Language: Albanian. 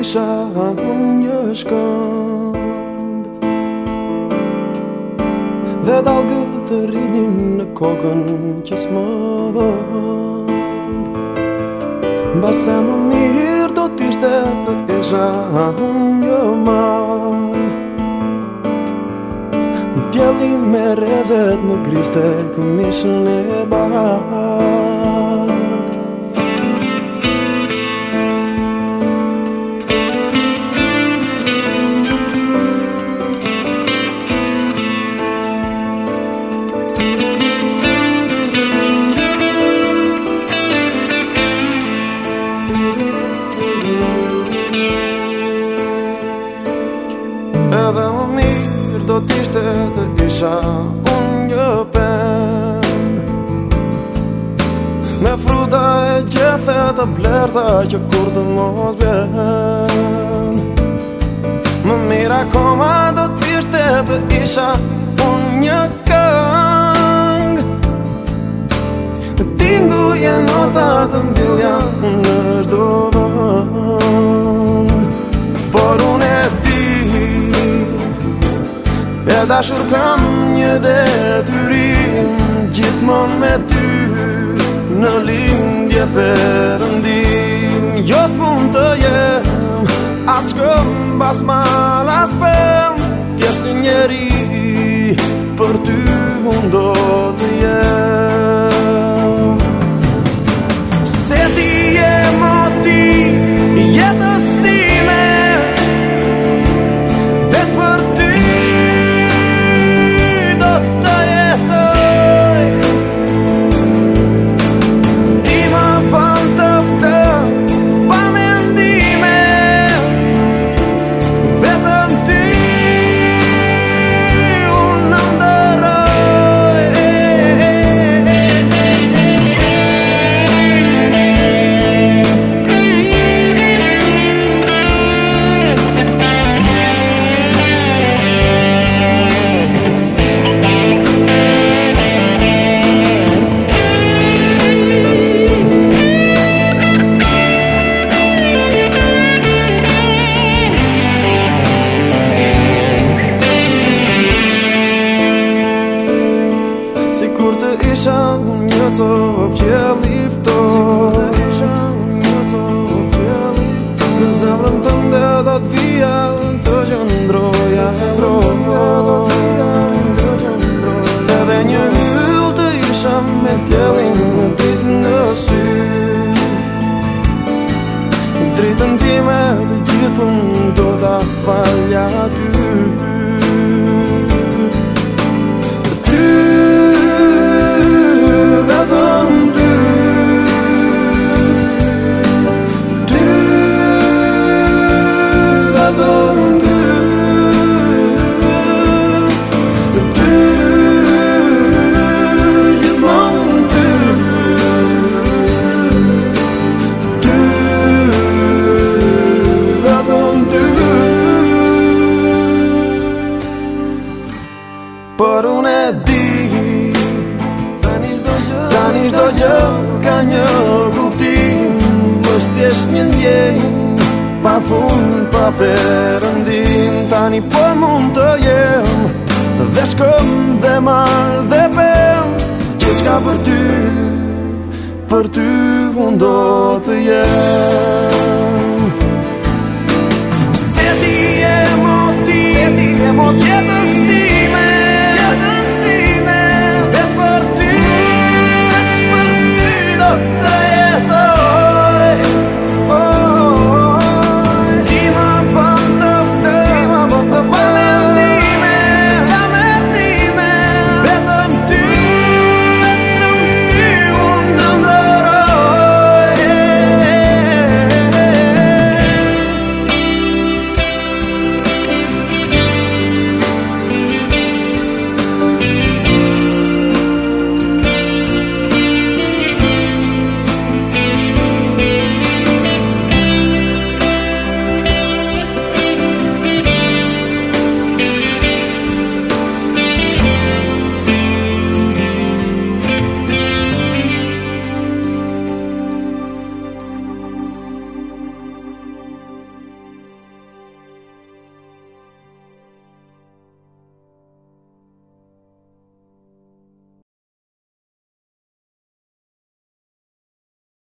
isha unë një shkënd Dhe dalgë të rinin në kokën që s'më dhënd Basë më mirë do t'ishte të isha unë një mal Djeli me rezet më griste këmishën e balë isha unë një pen Me fruta e gjethe të blerta që kur të mos bjen Më mira koma do të pishte të isha unë një këng Tingu e nota të mbilja në shdoj Da dashur kam një dhe Gjithmon me ty Në lindje për ndim Jos pun të jem As shkëm bas mal as pëm Tjesë njerim do të vija të gjëndroja Se do të vija të gjëndroja Edhe një hyllë të isha me tjelin në ditë në sy Në dritën time të gjithën do të falja të unë e di Ta një shdo gjë ka një guptim Më shtjesht një ndjej Pa fund, pa përëndim Ta një po mund të jem Dhe shkëm dhe mal dhe pem Gjithë shka për ty Për ty unë do të jem Se ti e mo ti Se ti e mo tjetër